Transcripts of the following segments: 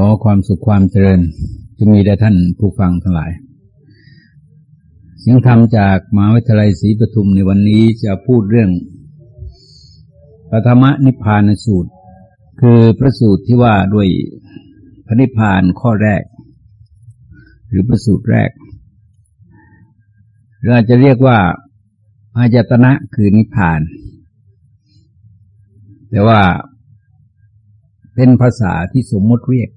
ขอความสุขความเจริญจะมีแด่ท่านผู้ฟังทั้งหลาย เสียงธรรมจากมหาวิทยาลัยศรีปทุมในวันนี้จะพูดเรื่องปฐมนิพพานสูตร คือพระสูตรที่ว่าด้วยพระนิพพานข้อแรก หรือพระสูตรแรก เราจะเรียกว่าอายตนะคือนิพพาน แต่ว่าเป็นภาษาที่สมมติเรียก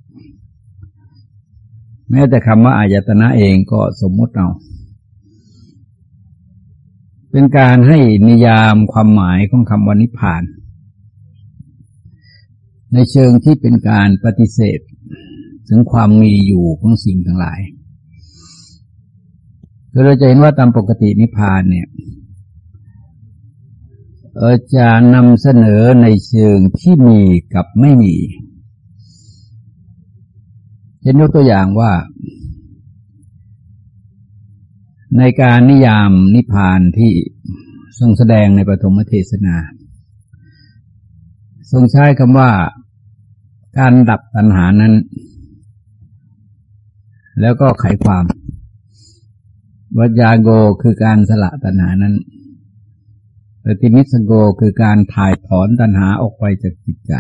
แม้แต่คำว่าอายตนะเองก็สมมติเอา เป็นการให้นิยามความหมายของคำว่านิพพาน ในเชิงที่เป็นการปฏิเสธ ถึงความมีอยู่ของสิ่งทั้งหลายคือเราจะเห็นว่าตามปกตินิพพานเนี่ยจะนำเสนอในเชิงที่มีกับไม่มี เช่นยกตัวอย่างว่า ในการนิยามนิพพานที่ทรงแสดงในปฐมเทศนา ทรงใช้คำว่า การดับตัณหานั้น แล้วก็ไขความวัจญาโกคือการสละตัณหานั้นปฏิมิสโกคือการถ่ายถอนตัณหาออกไปจากจิตใจ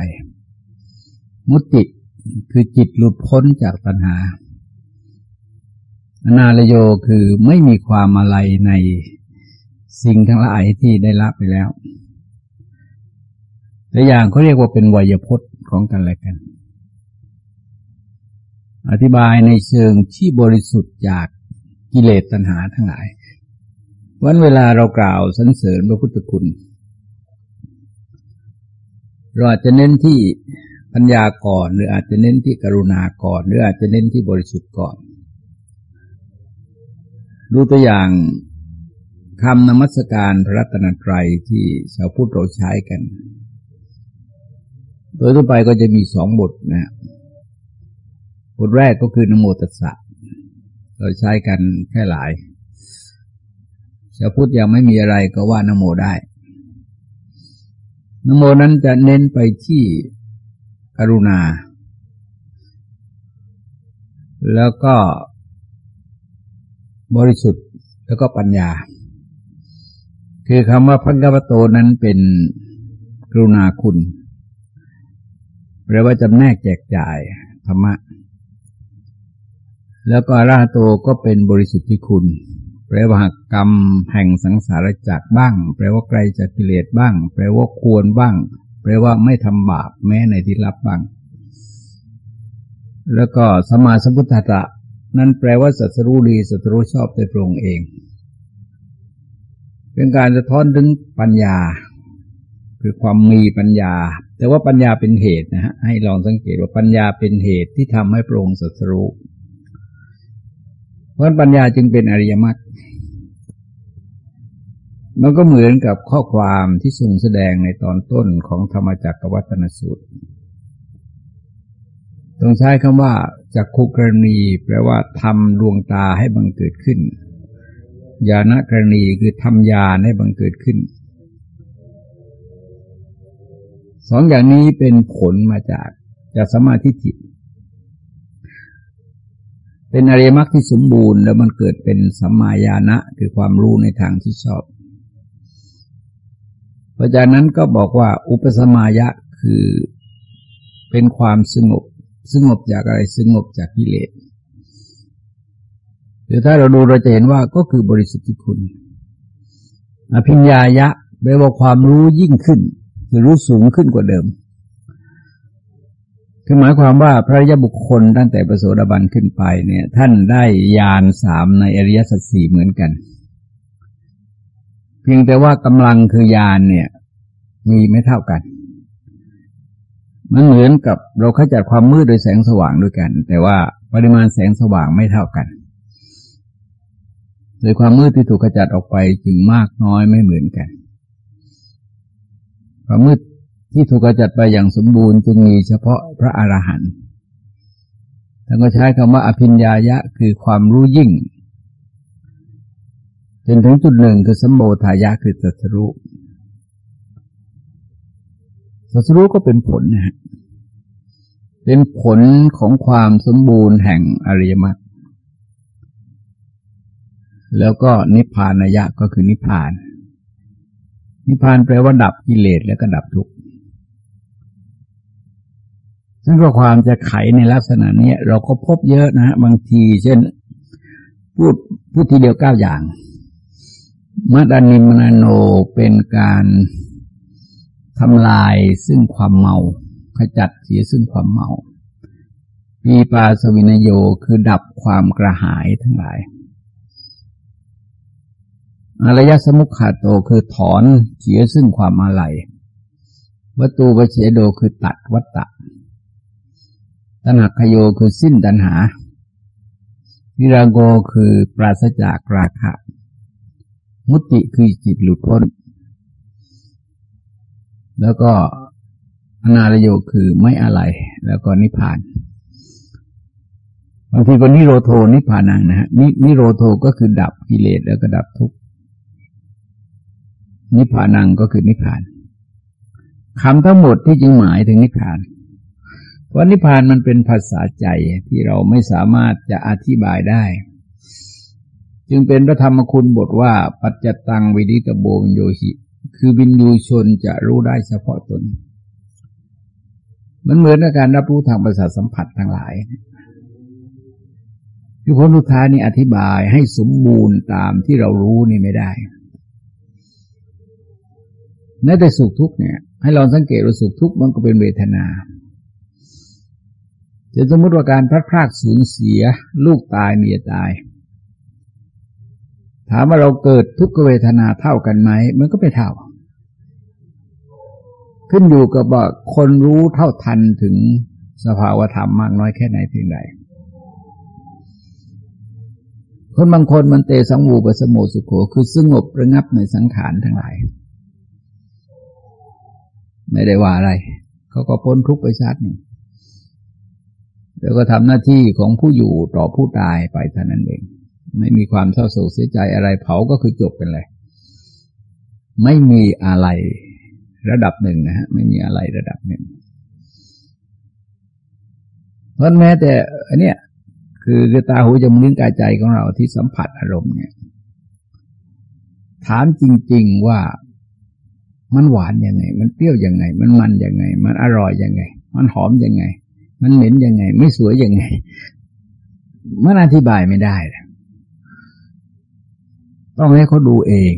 มุติ คือจิตหลุดพ้นจากตัณหา อนาลโยคือไม่มีความอะไรในสิ่งทั้งหลายที่ได้ละไปแล้วแต่อย่างเขาเรียกว่าเป็นวยพจน์ของกันและกัน อธิบายในเชิงที่บริสุทธิ์จากกิเลสตัณหาทั้งหลาย วันเวลาเรากล่าวสรรเสริญพระพุทธคุณ เราอาจจะเน้นที่ ปัญญาก่อน หรืออาจจะเน้นที่กรุณาก่อน หรืออาจจะเน้นที่บริสุทธิ์ก่อน ดูตัวอย่างคำนมัสการพระรัตนตรัยที่ชาวพุทธเราใช้กัน โดยทั่วไปก็จะมีสองบทนะบทแรกก็คือนโมตัสสะเราใช้กันแค่หลาย ชาวพุทธยังไม่มีอะไรก็ว่านโมได้นโมนั้นจะเน้นไปที่ กรุณา แล้วก็บริสุทธิ์แล้วก็ปัญญา คือคำว่าพันกวโตนั้นเป็นกรุณาคุณแปลว่าจำแนกแจกจ่ายธรรมะ แล้วก็ราโตก็เป็นบริสุทธิคุณแปลว่ากรรมแห่งสังสารจักบ้าง แปลว่าไกลจากกิเลสบ้าง แปลว่าควรบ้าง แปลว่าไม่ทำบาปแม้ในที่ลับบ้าง แล้วก็สมาสมุทธะนั่นแปลว่าสัตรูดีสัตรูชอบในพระองค์เอง เป็นการสะท้อนถึงปัญญา คือความมีปัญญา แต่ว่าปัญญาเป็นเหตุนะฮะให้ลองสังเกตว่าปัญญาเป็นเหตุที่ทำให้พระองค์สัตรูเพราะปัญญาจึงเป็นอริยมรรค มันก็เหมือนกับข้อความที่ทรงแสดงในตอนต้นของธรรมจักรวัตนสูตรตรงใช้คำว่าจักขุกรณีแปลว่าทำดวงตาให้บังเกิดขึ้น ญาณกรณีคือทำญาณให้บังเกิดขึ้น สองอย่างนี้เป็นผลมาจากจากสมาธิจิต เป็นอริยมรรคที่สมบูรณ์ แล้วมันเกิดเป็นสัมมาญาณะคือความรู้ในทางที่ชอบ ราะจากนั้นก็บอกว่าอุปสมายะคือเป็นความสงบ สงบจากอะไรสงบจากกิเลสหรือถ้าเราดูเราจะเห็นว่าก็คือบริสุทธิคุณ อภิญญายะแปลว่าความรู้ยิ่งขึ้น คือรู้สูงขึ้นกว่าเดิม คือหมายความว่าพระยบุคคลตั้งแต่ประโสดาบันขึ้นไปเนี่ย ท่านได้ยานสามในอริยสัจสี่เหมือนกัน เพียงแต่ว่ากำลังคือยานเนี่ย มีไม่เท่ากัน มันเหมือนกับเราขจัดความมืดโดยแสงสว่างด้วยกัน แต่ว่าปริมาณแสงสว่างไม่เท่ากันโดยความมืดที่ถูกขจัดออกไปจึงมากน้อยไม่เหมือนกัน ความมืดที่ถูกขจัดไปอย่างสมบูรณ์จึงมีเฉพาะพระอรหันต์ท่านก็ใช้คำว่าอภิญญายะคือความรู้ยิ่ง จนถึงจุดหนึ่งคือสมโภทายะคือสัตรู้สัตรูก็เป็นผลนะฮะเป็นผลของความสมบูรณ์แห่งอริยมรรคแล้วก็นิพพานายะก็คือนิพพาน นิพพานแปลว่าดับกิเลสแล้วก็ดับทุกข์ซึ่งก็ความจะไขในลักษณะนี้เราก็พบเยอะนะฮะบางทีเช่น พูดพูดทีเดียวเก้าอย่าง มัดานิมนาโนเป็นการทำลายซึ่งความเมา ขจัดเสียซึ่งความเมาปีปาสวินโยคือดับความกระหายทั้งหลายอารยสมุขขาโตคือถอนเสียซึ่งความอาลัยวัตูปเฉโดคือตัดวัตตะตัณหคโยคือสิ้นตัณหาวิราโกคือปราศจากราคะ มุติคือจิตหลุดพ้น แล้วก็อนาลโยคือไม่อะไร แล้วก็นิพพานบางทีก็นิโรโทนิพพานังนะฮะนินิโรโทก็คือดับกิเลสแล้วก็ดับทุกข์นิพพานังก็คือนิพพานคำทั้งหมดที่จึงหมายถึงนิพพานว่าะนิพพานมันเป็นภาษาใจที่เราไม่สามารถจะอธิบายได้ จึงเป็นพระธรรมคุณบทว่าปัจจตังวิดิตโบวิโยหิ คือวินยูชนจะรู้ได้เฉพาะตน มันเหมือนกับการรับรู้ทางประสาทสัมผัสทั้งหลายคือผลทุท้ายนี่อธิบายให้สมบูรณ์ตามที่เรารู้นี่ไม่ได้แม้แต่สุขทุกเนี่ย ให้ลองสังเกตว่าสุขทุกมันก็เป็นเวทนาจะสมมติว่าการพลัดพรากสูญเสีย ลูกตายเมียตาย ถามว่าเราเกิดทุกขเวทนาเท่ากันไหมมันก็ไม่เท่า ขึ้นอยู่กับว่าคนรู้เท่าทันถึงสภาวธรรมมากน้อยแค่ไหนเพียงใดคนบางคนมันเตสังวูปสมโมสุโขคือสงบระงับในสังขารทั้งหลาย ไม่ได้ว่าอะไร เขาก็พ้นทุกข์ไปชาติหนึ่งแล้วก็ทำหน้าที่ของผู้อยู่ต่อผู้ตายไปเท่านั้นเอง ไม่มีความเศร้าโศกเสียใจอะไรเผาก็คือจบกันเลย ไม่มีอะไรระดับหนึ่งนะฮะ ไม่มีอะไรระดับหนึ่ง เพราะแม้แต่อันเนี้ยคือคือตาหูจมูกลิ้นกายใจของเราที่สัมผัสอารมณ์เนี่ย ถามจริง ๆว่ามันหวานยังไง มันเปรี้ยวยังไง มันมันยังไง มันอร่อยยังไง มันหอมยังไง มันเหม็นยังไง ไม่สวยยังไง มันอธิบายไม่ได้ ต้องให้เขาดูเอง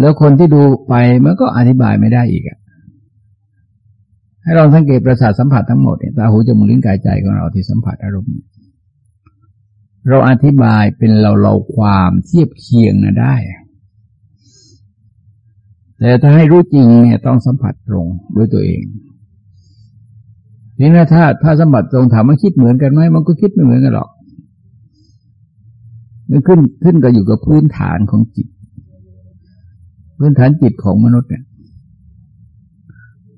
แล้วคนที่ดูไปมันก็อธิบายไม่ได้อีกอะให้เราสังเกตประสาทสัมผัสทั้งหมดเนี่ยตาหูจมูกลิ้นกายใจของเราที่สัมผัสอารมณ์เราอธิบายเป็นเราเราความเทียบเคียงนะได้ แต่ถ้าให้รู้จริงเนี่ยต้องสัมผัสตรงด้วยตัวเองนี่นะถ้าถ้าสัมบัติตรงถามมันคิดเหมือนกันไหมมันก็คิดไม่เหมือนกันหรอก มันขึ้นขึ้นก็อยู่กับพื้นฐานของจิต พื้นฐานจิตของมนุษย์เนี่ย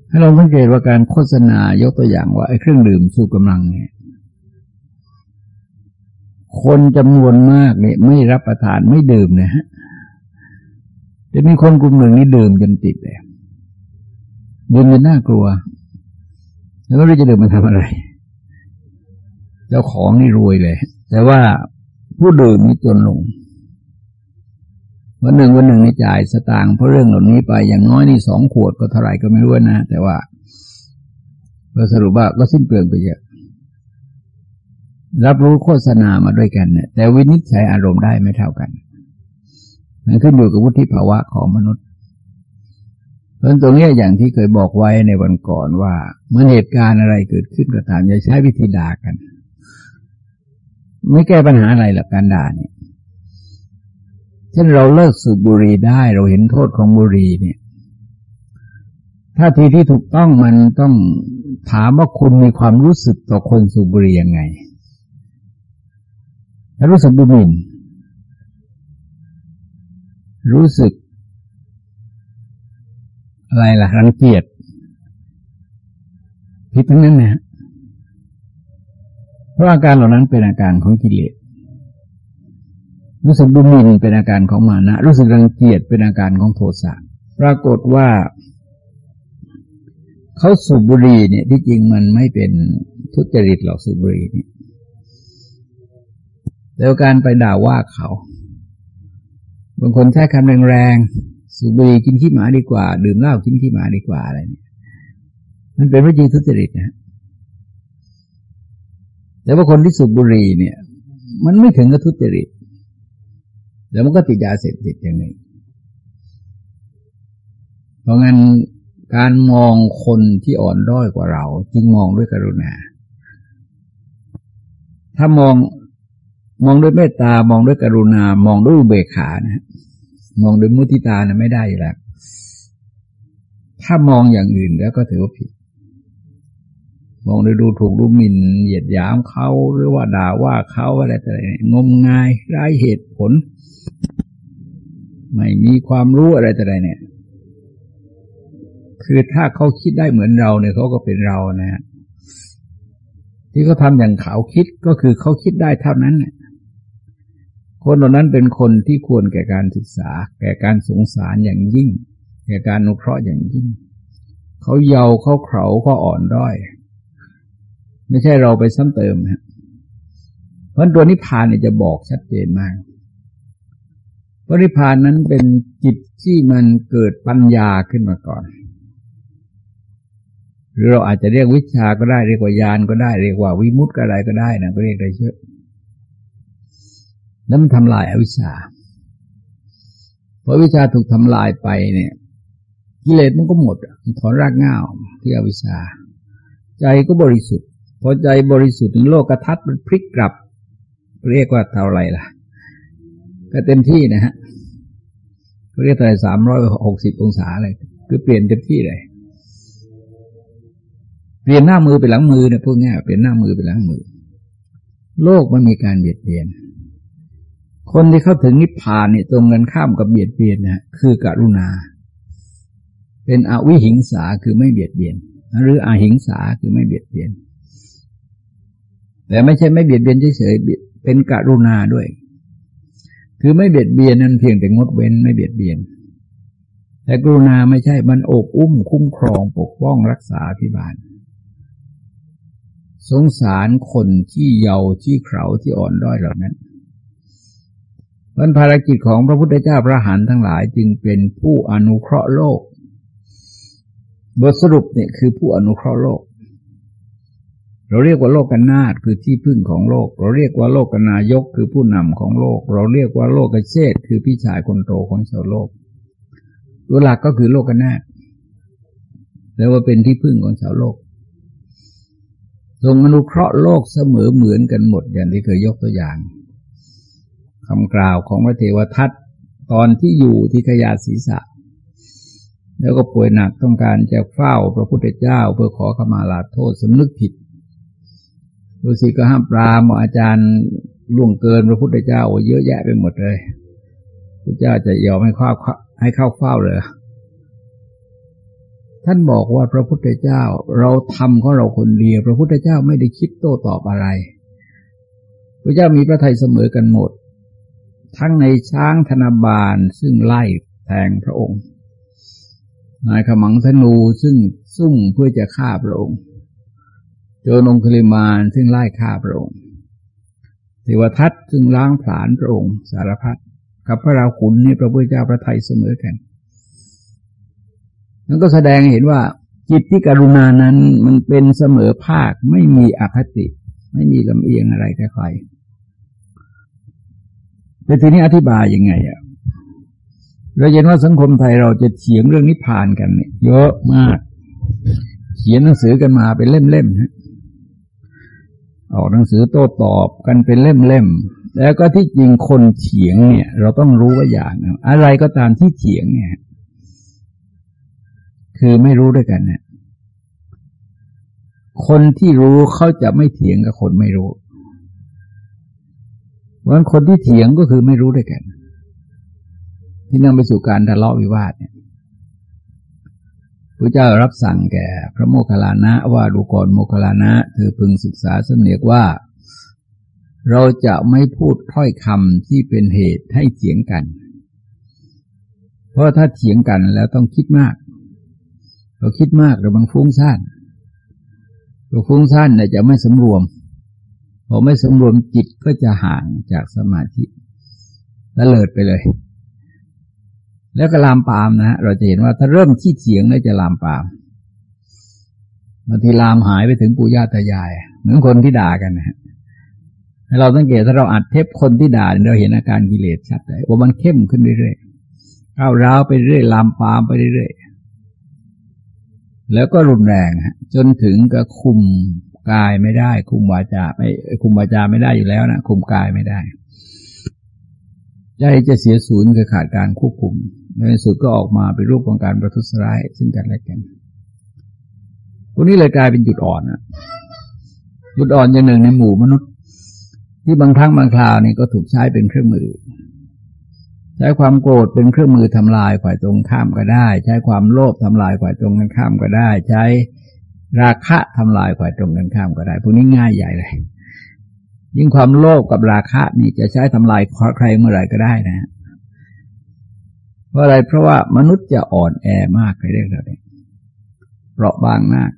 ให้เราสังเกตว่าการโฆษณายกตัวอย่างว่าไอ้เครื่องดื่มสู้กำลังเนี่ยคนจำนวนมากเนี่ยไม่รับประทานไม่ดื่มนะฮะจะมีคนกลุ่มหนึ่งนี่ดื่มจนติดเลยดื่มจนน่ากลัว แล้วก็รู้จะเดินมาทำอะไร เจ้าของนี่รวยเลย แต่ว่า ผู้ดื่มนี่จนลงวันหนึ่งวันหนึ่งนี่จ่ายสตางค์เพราะเรื่องเหล่านี้ไปอย่างน้อยนี่สองขวดก็เท่าไหร่ก็ไม่รู้นะ แต่ว่าสรุปว่าก็สิ้นเปลืองไปเยอะ รับรู้โฆษณามาด้วยกันเนี่ย แต่วินิจฉัยอารมณ์ได้ไม่เท่ากันมันขึ้นอยู่กับวุฒิภาวะของมนุษย์เพราะตรงนี้อย่างที่เคยบอกไว้ในวันก่อนว่าเมื่อเหตุการณ์อะไรเกิดขึ้นก็ตามอย่าใช้วิธีด่ากัน ไม่แก้ปัญหาอะไรหรอกการด่าเนี่ยเช่นเราเลิกสูบบุหรี่ได้เราเห็นโทษของบุหรี่เนี่ยท่าทีที่ถูกต้องมันต้องถามว่าคุณมีความรู้สึกต่อคนสูบบุหรี่ยังไงถ้ารู้สึกดูหมิ่นรู้สึก อะไรล่ะรังเกียจผิดทั้งนั้นนะ ราะอาการเหล่านั้นเป็นอาการของกิเลส รู้สึกดูหมิ่นเป็นอาการของมานะ รู้สึกรังเกียจเป็นอาการของโทสะ ปรากฏว่า เขาสูบบุหรี่เนี่ย ที่จริงมันไม่เป็นทุจริตหรอกสูบบุหรี่เนี่ยแล้วการไปด่าว่าเขา บางคนใช้คำแรงๆ สูบบุหรี่กินขี้หมาดีกว่า ดื่มเหล้ากินขี้หมาดีกว่าอะไรเนี่ย มันเป็นวิธีทุจริตนะ แต่ว่าคนที่สูบบุหรี่เนี่ย มันไม่ถึงกับทุจริตแล้วมันก็ติดยาเสพติดอย่างนี้เพราะงั้นการมองคนที่อ่อนด้อยกว่าเรา จึงมองด้วยกรุณา ถ้ามองมองด้วยเมตตามองด้วยกรุณา มองด้วยอุเบกขานะมองด้วยมุทิตานะไม่ได้อยู่แล้วถ้ามองอย่างอื่นแล้วก็ถือว่าผิด มองดยดูถูกดูหมิ่น เหยียดหยามเขาหรือว่าด่าว่าเขาอะไรต่างๆงมงายไร้เหตุผล ไม่มีความรู้อะไรต่างๆเนี่ย คือถ้าเขาคิดได้เหมือนเราเนี่ยเขาก็เป็นเรานะฮะที่เขาทาอย่างเขาคิดก็คือเขาคิดได้เท่านั้นเนี่ยคนเหล่านั้นเป็นคนที่ควรแก่การศึกษา แก่การสงสารอย่างยิ่ง แก่การนุเคราะห์อย่างยิ่ง เขาเยาวเขาเขาเขาอ่อนด้อย ไม่ใช่เราไปซ้ำเติมฮะเพราะตัวนิพพานเนี่ยจะบอกชัดเจนมากเพราะนิพพานนั้นเป็นจิตที่มันเกิดปัญญาขึ้นมาก่อน หรือเราอาจจะเรียกวิชาก็ได้เรียกว่ายานก็ได้เรียกว่าวิมุตต์ก็ได้ก็ได้นะก็เรียกได้เยอะแล้วมันทำลายอาวิชชาพอวิชาถูกทำลายไปเนี่ยกิเลสมันก็หมดมันถอนรากง่าวที่อวิชชา ใจก็บริสุทธิ์ พอใจบริสุทธิ์ถึงโลกกระทัดมันพลิกกลับ เรียกว่าเท่าไรล่ะ ก็เต็มที่นะฮะเรียกเท่าไรสามร้อยหกสิบองศาเลยคือเปลี่ยนเต็มที่เลยเปลี่ยนหน้ามือเป็นหลังมือเนี่ยพวกนี้เปลี่ยนหน้ามือเป็นหลังมือ โลกมันมีการเบียดเบียน คนที่เข้าถึงนิพพานเนี่ยตรงกันข้ามกับเบียดเบียนนะคือกรุณา เป็นอวิหิงสาคือไม่เบียดเบียน หรืออหิงสาคือไม่เบียดเบียน แต่ไม่ใช่ไม่เบียดเบียนเฉยๆเป็นกรุณาด้วย คือไม่เบียดเบียนนั้นเพียงแต่งดเว้นไม่เบียดเบียน แต่กรุณาไม่ใช่มันอกอุ้มคุ้มครองปกป้องรักษาพิบาล สงสารคนที่เยาว์ที่เขาที่อ่อนด้อยเหล่านั้นวันภารกิจของพระพุทธเจ้าพระหันทั้งหลายจึงเป็นผู้อนุเคราะห์โลก บทสรุปเนี่ยคือผู้อนุเคราะห์โลก เราเรียกว่าโลกกันนาฏคือที่พึ่งของโลก เราเรียกว่าโลกกนายกคือผู้นำของโลก เราเรียกว่าโลกกเชษคือพี่ชายคนโตของชาวโลก ตัวหลักก็คือโลกกันนาฏแต่ว่าเป็นที่พึ่งของชาวโลก ทรงอนุเคราะห์โลกเสมอเหมือนกันหมดอย่างที่เคยยกตัวอย่างคำกล่าวของพระเทวทัตตอนที่อยู่ที่ขยาศีรษะ แล้วก็ป่วยหนักต้องการจะเฝ้าพระพุทธเจ้าเพื่อขอขมาลาโทษสำนึกผิด ฤาษีก็ห้ามปรามอาจารย์ล่วงเกินพระพุทธเจ้าเยอะแยะไปหมดเลยพระเจ้าจะยอมให้ข้าให้เข้าเฝ้าเลยท่านบอกว่าพระพุทธเจ้า เราทำของเราคนเดียว พระพุทธเจ้าไม่ได้คิดโต้ตอบอะไร พระเจ้ามีพระทัยเสมอกันหมด ทั้งในช้างธนาบาลซึ่งไล่แทงพระองค์ นายขมังธนูซึ่งซุ่มเพื่อจะฆ่าพระองค์ โจนองคลิมานซึ่งไล่ฆ่าพระองค์เทวทัตซึ่งล้างผลาญพระองค์สารพัดกับพระราขุนนี่พระพุทธเจ้าพระทัยเสมอกันนั่นก็แสดงเห็นว่าจิตที่กรุณานั้นมันเป็นเสมอภาคไม่มีอคติ ไม่มีลำเอียงอะไรแต่ใครแต่ทีนี้อธิบายยังไงอะเราเห็นว่าสังคมไทยเราจะเถียงเรื่องนิพพานกันเนี่ยเยอะมาก เขียนหนังสือกันมาเป็นเล่มๆฮะ ออกหนังสือโต้ตอบกันเป็นเล่มๆ แล้วก็ที่จริงคนเถียงเนี่ย เราต้องรู้ว่าอย่างอะไรก็ตามที่เถียงเนี่ย คือไม่รู้ด้วยกันเนี่ยคนที่รู้เขาจะไม่เถียงกับคนไม่รู้ เพราะคนที่เถียงก็คือไม่รู้ด้วยกัน ที่นำไปสู่การทะเลาะวิวาทเนี่ย พระเจ้ารับสั่งแก่พระโมคคัลลานะว่าดูก่อนโมคคัลลานะเธอพึงศึกษาสำเนียกว่า เราจะไม่พูดถ้อยคำที่เป็นเหตุให้เถียงกัน เพราะถ้าเถียงกันแล้วต้องคิดมากเราคิดมากเรามันฟุ้งซ่านเราฟุ้งซ่านเนี่ยจะไม่สำรวมพอไม่สำรวมจิตก็จะห่างจากสมาธิและเลิดไปเลย แล้วก็ลามปามนะฮะเราจะเห็นว่าถ้าเริ่มขี้เสียงแล้วจะลามปามบางทีลามหายไปถึงปู่ย่าตายาย เหมือนคนที่ด่ากันนะฮะให้เราสังเกตถ้าเราอัดเทปคนที่ด่าเราเห็นอาการกิเลสชัดเลยว่ามันเข้มขึ้นเรื่อยๆก้าวร้าวไปเรื่อยลามปามไปเรื่อยๆแล้วก็รุนแรงฮะจนถึงกับคุมกายไม่ได้ คุมวาจาไม่คุมวาจาไม่ได้อยู่แล้วนะคุมกายไม่ได้ใจจะเสียศูนย์คือขาดการควบคุม ในสุดก็ออกมาเป็นรูปของการประทุษร้าย ซึ่งกันและกันพวกนี้เลยกลายเป็นจุดอ่อนนะจุดอ่อนอย่างหนึ่งในหมู่มนุษย์ ที่บางครั้งบางคราวนี่ก็ถูกใช้เป็นเครื่องมือ ใช้ความโกรธเป็นเครื่องมือทำลายฝ่ายตรงข้ามก็ได้ ใช้ความโลภทำลายฝ่ายตรงกันข้ามก็ได้ ใช้ราคะทำลายฝ่ายตรงกันข้ามก็ได้ พวกนี้ง่ายใหญ่เลยยิ่งความโลภกับราคะนี่จะใช้ทำลายใครเมื่อไหร่ก็ได้นะ เพราะอะไรเพราะว่ามนุษย์จะอ่อนแอมากในเรื่องเหล่านี้เปราะบางมาก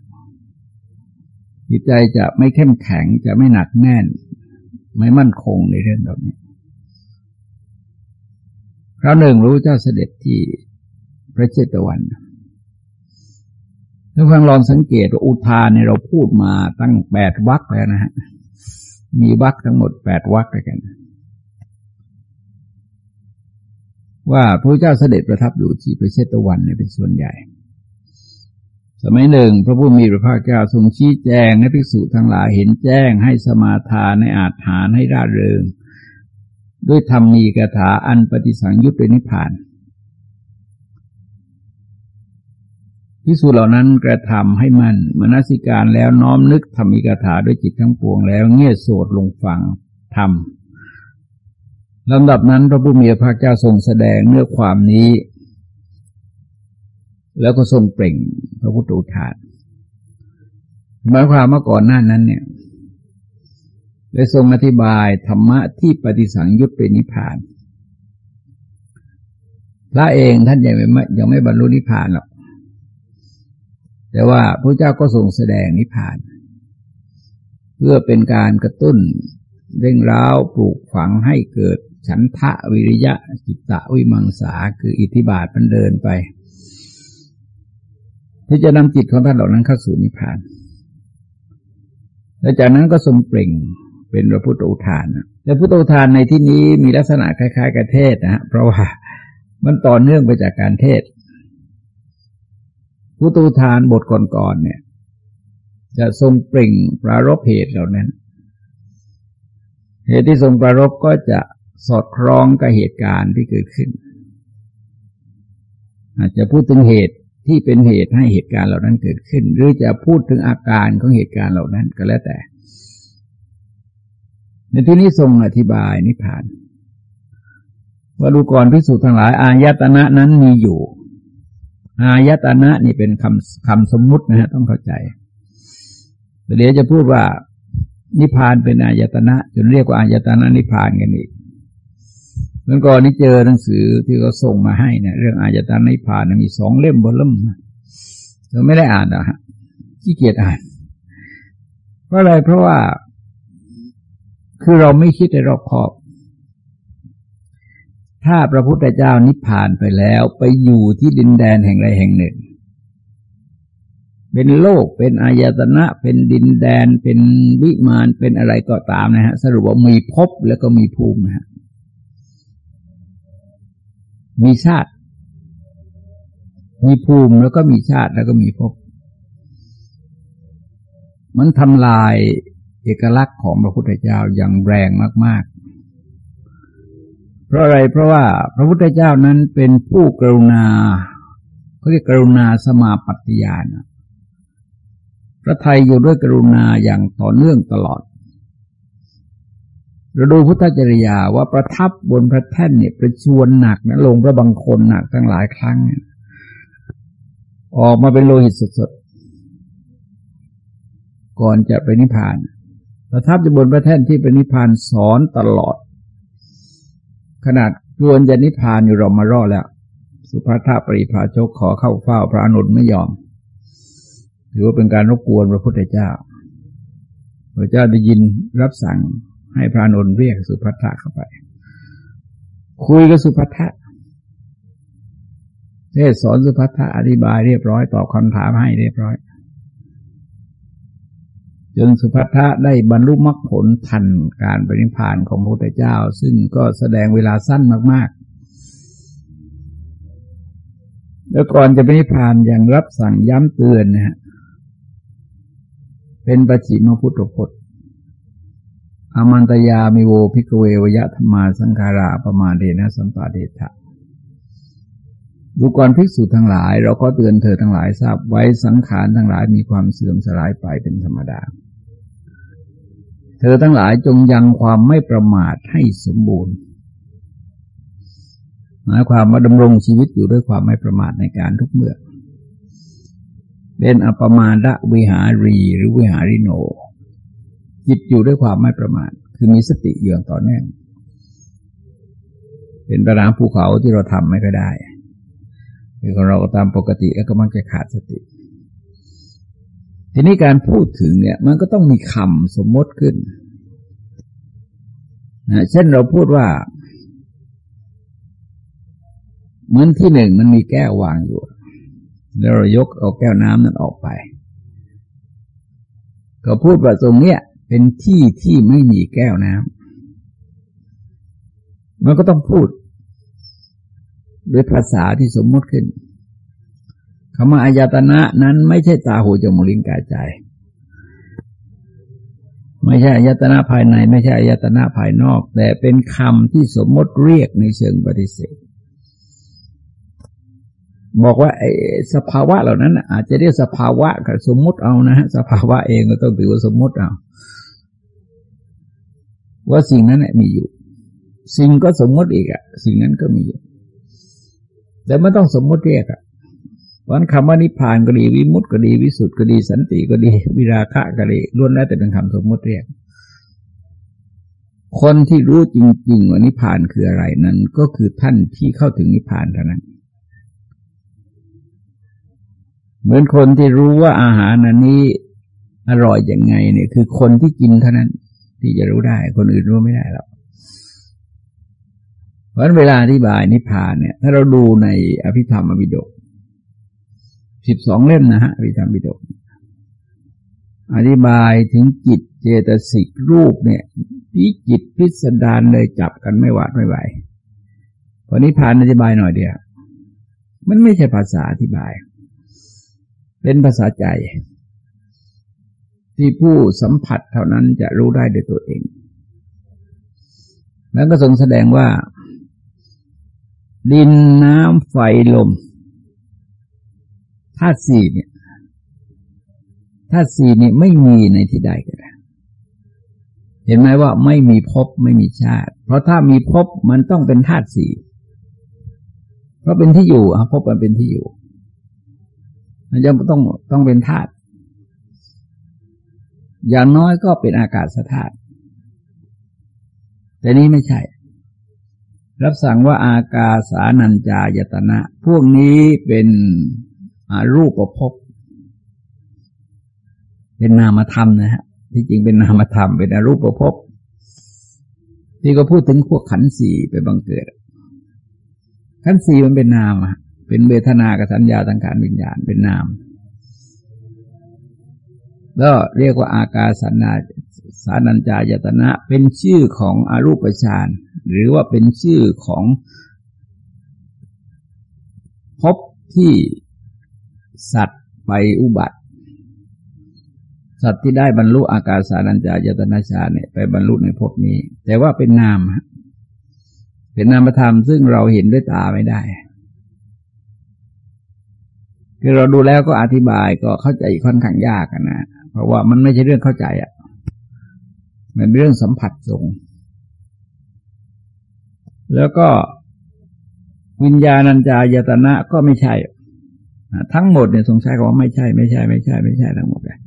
จิตใจจะไม่เข้มแข็งจะไม่หนักแน่น ไม่มั่นคงในเรื่องเหล่านี้คราวหนึ่งรู้เจ้าเสด็จที่พระเจตวันท่านฟังลองสังเกตว่าอุทานเนี่ยเราพูดมาตั้งแปดวักแล้วนะฮะ มีวักทั้งหมดแปดวักด้วยกัน ว่าพระเจ้าเสด็จประทับอยู่ที่ประเชตวันเนี่ยเป็นส่วนใหญ่ สมัยหนึ่ง พระผู้มีพระภาคเจ้าทรงชี้แจงให้ภิกษุทั้งหลายเห็นแจ้งให้สมาทานในอาถานให้ร่าเริง ด้วยธรรมมีกถาอันปฏิสังยุตเป็นนิพพานพิสูจน์เหล่านั้นกระทำให้มันมนสิการแล้วน้อมนึกทำมีกถาด้วยจิตทั้งปวงแล้ว เงี่ยโสดลงฟังทำ ลำดับนั้นพระผู้มีพระเจ้าทรงแสดงเนื้อความนี้ แล้วก็ทรงเปล่งพระพุทธอุทานหมายความว่าก่อนหน้านั้นเนี่ยได้ทรงอธิบายธรรมะที่ปฏิสังยุตเป็นนิพพานพระเองท่านยังไม่ยังไม่บรรลุนิพพานหรอก แต่ว่าพระเจ้าก็ทรงแสดงนิพพาน เพื่อเป็นการกระตุ้นเร่งร้าวปลูกฝังให้เกิด ฉันทะวิริยะจิตตะวิมังสาคืออิทธิบาทมันเดินไปที่จะนำจิตของท่านเหล่านั้นเข้าสู่นิพพาน และจากนั้นก็ทรงเปล่งเป็นพระพุทธอุทานและพุทธอุทานในที่นี้มีลักษณะคล้ายๆกับเทศนะเพราะว่ามันต่อเนื่องไปจากการเทศ พุตูทานบทก่อนๆเนี่ย จะทรงเปล่งปรารบเหตุเหล่านั้น เหตุที่ทรงปรารบก็จะ สอดคล้องกับเหตุการณ์ที่เกิดขึ้น อาจจะพูดถึงเหตุที่เป็นเหตุให้เหตุการณ์เหล่านั้นเกิดขึ้น หรือจะพูดถึงอาการของเหตุการณ์เหล่านั้นก็แล้วแต่ ในที่นี้ทรงอธิบายนิพพานว่าดูก่อนพิสูจน์ทั้งหลาย อายตนะนั้นมีอยู่ อายตนะนี่เป็นคำคำสมมุตินะฮะต้องเข้าใจเดี๋ยวจะพูดว่านิพพานเป็นอายตนะจนเรียกว่าอายตนะนิพพานกันอีก เมื่อก่อนนี้เจอหนังสือที่เขาส่งมาให้เนะเรื่องอายตนะนิพพานมีสองเล่มบนเล่มเราไม่ได้อ่านนะฮะขี้เกียจอ่าน เพราะอะไรเพราะว่า คือเราไม่คิดในรอบขอบ ถ้าพระพุทธเจ้านิพพานไปแล้วไปอยู่ที่ดินแดนแห่งใดแห่งหนึ่ง เป็นโลกเป็นอายตนะ เป็นดินแดนเป็นวิมานเป็นอะไรก็ตามนะฮะ สรุปว่ามีภพแล้วก็มีภูมินะฮะ มีชาติ มีภูมิแล้วก็มีชาติแล้วก็มีภพมันทำลายเอกลักษณ์ของพระพุทธเจ้าอย่างแรงมาก ๆ เพราะอะไรเพราะว่าพระพุทธเจ้านั้นเป็นผู้กรุณาเขาเรียกกรุณาสมาปฏิญาณพระไทยอยู่ด้วยกรุณาอย่างต่อเนื่องตลอด เราดูพุทธจริยาว่าประทับบนพระแท่นเนี่ยประชวนหนักนะลงพระบังคนหนักตั้งหลายครั้ง ออกมาเป็นโลหิตสดๆ ก่อนจะไปนิพพาน ประทับอยู่บนพระแท่นที่เป็นนิพพานสอนตลอด ขนาดชวนจะนิพพานอยู่เรอมารอแล้ว สุภาธาปริภาชกขอเข้าเฝ้าพระอนุนไม่ยอมถือว่าเป็นการรบกวนพระพุทธเจ้าพระเจ้าได้ยินรับสั่ง ให้พระนนท์เรียกสุภัททะเข้าไป คุยกับสุภัททะเทศสอนสุภัททะอธิบายเรียบร้อยตอบคำถามให้เรียบร้อย จนสุภัททะได้บรรลุมรรคผลทันการปรินิพานของพระพุทธเจ้า ซึ่งก็แสดงเวลาสั้นมาก ๆ แล้วก่อนจะปรินิพานยังรับสั่งย้ำเตือนนะฮะเป็นปัจฉิมพุทธพจน์ อามันตยามิโวพิกเววยะธรรมาสังขาราประมาณเดนะสัมปาเดชะดูก่อนภิกษุทั้งหลาย เราก็เตือนเธอทั้งหลายทราบไว้สังขารทั้งหลายมีความเสื่อมสลายไปเป็นธรรมดา เธอทั้งหลายจงยังความไม่ประมาทให้สมบูรณ์หมายความว่าดำรงชีวิตอยู่ด้วยความไม่ประมาทในการทุกเมื่อเป็นอปมาดะวิหารีหรือวิหาริโน จิตอยู่ด้วยความไม่ประมาทคือมีสติเยื่องต่อเนื่องเป็นประราภูเขาที่เราทำไม่ก็ได้คือเราตามปกติก็มักจะขาดสติ ทีนี้การพูดถึงเนี่ย มันก็ต้องมีคำสมมติขึ้นนะเช่นเราพูดว่า เหมือนที่หนึ่งมันมีแก้ววางอยู่ แล้วเรายกเอาแก้วน้ำนั้นออกไป ก็พูดว่าตรงเนี้ย เป็นที่ที่ไม่มีแก้วน้ำมันก็ต้องพูดด้วยภาษาที่สมมติขึ้นคำว่าอายตนะนั้นไม่ใช่ตาหูจมูกลิ้นกายใจ ไม่ใช่อายตนะภายใน ไม่ใช่อายตนะภายนอก แต่เป็นคำที่สมมติเรียกในเชิงปฏิเสธบอกว่าไอ้สภาวะเหล่านั้น อาจจะเรียกสภาวะกับสมมติเอานะฮะสภาวะเองก็ต้องถือว่าสมมติเอา ว่าสิ่งนั้นมีอยู่ สิ่งก็สมมติอีกอะสิ่งนั้นก็มีอยู่ แต่ไม่ต้องสมมติเรียกอะเพราะคำว่านิพพานก็ดีวิมุตติก็ดีวิสุทธิก็ดีสันติก็ดี วิราคะก็ดีล้วนแล้วแต่เป็นคำสมมติเรียก คนที่รู้จริงๆว่านิพพานคืออะไรนั้น ก็คือท่านที่เข้าถึงนิพพานเท่านั้น เหมือนคนที่รู้ว่าอาหารนันนี้อร่อยอย่างไงเนี่ยคือคนที่กินเท่านั้น ที่จะรู้ได้ คนอื่นรู้ไม่ได้หรอกเพราะเวลาอธิบายนิพพานเนี่ย ถ้าเราดูในอภิธรรมอภิดกสิบสองเล่มนะฮะอภิธรรมอภิดกอธิบายถึงจิตเจตสิกรูปเนี่ยพิจิตพิสดารเลยจับกันไม่หวาดไม่ไหวพอนิพพานอธิบายหน่อยเดียวมันไม่ใช่ภาษาอธิบาย เป็นภาษาใจ ที่ผู้สัมผัสเท่านั้นจะรู้ได้ด้วยตัวเอง แล้วก็ทรงแสดงว่า ดินน้ำไฟลมธาตุสี่เนี่ยธาตุสี่นี่ไม่มีในที่ใดก็ได้เห็นไหมว่าไม่มีภพไม่มีชาติ เพราะถ้ามีภพมันต้องเป็นธาตุสี่เพราะเป็นที่อยู่อะภพมันเป็นที่อยู่มันจะต้องต้องเป็นธาตุ อย่างน้อยก็เป็นอากาศธาตุแต่นี้ไม่ใช่ รับสั่งว่าอากาสานัญจายตนะ พวกนี้เป็นรูปประพบเป็นนามธรรมนะฮะที่จริงเป็นนามธรรมเป็นอรูปประพบที่ก็พูดถึงพวกขันสี่ไปบังเกิด ขันสี่มันเป็นนามเป็นเวทนากับสัญญาทางการวิญญาณเป็นนาม แล้วเรียกว่าอากาสันาสานัญจายตนะ เป็นชื่อของอรูปฌานหรือว่าเป็นชื่อของพบที่สัตว์ไปอุบัติ สัตว์ที่ได้บรรลุอากาสานัญจายตนะฌานเนี่ยไปบรรลุในภพนี้ แต่ว่าเป็นนาม เป็นนามธรรมซึ่งเราเห็นด้วยตาไม่ได้คือเราดูแล้วก็อธิบายก็เข้าใจค่อนข้างยากนะ เพราะว่ามันไม่ใช่เรื่องเข้าใจอะ่ะ มันเรื่องสัมผัสทรง แล้วก็วิญญาณัญจายตนะก็ไม่ใช่ ทั้งหมดเนี่ยทรงใช้คำว่าไม่ใช่ ไม่ใช่ ไม่ใช่ ไม่ใช่ทั้งหมดเลย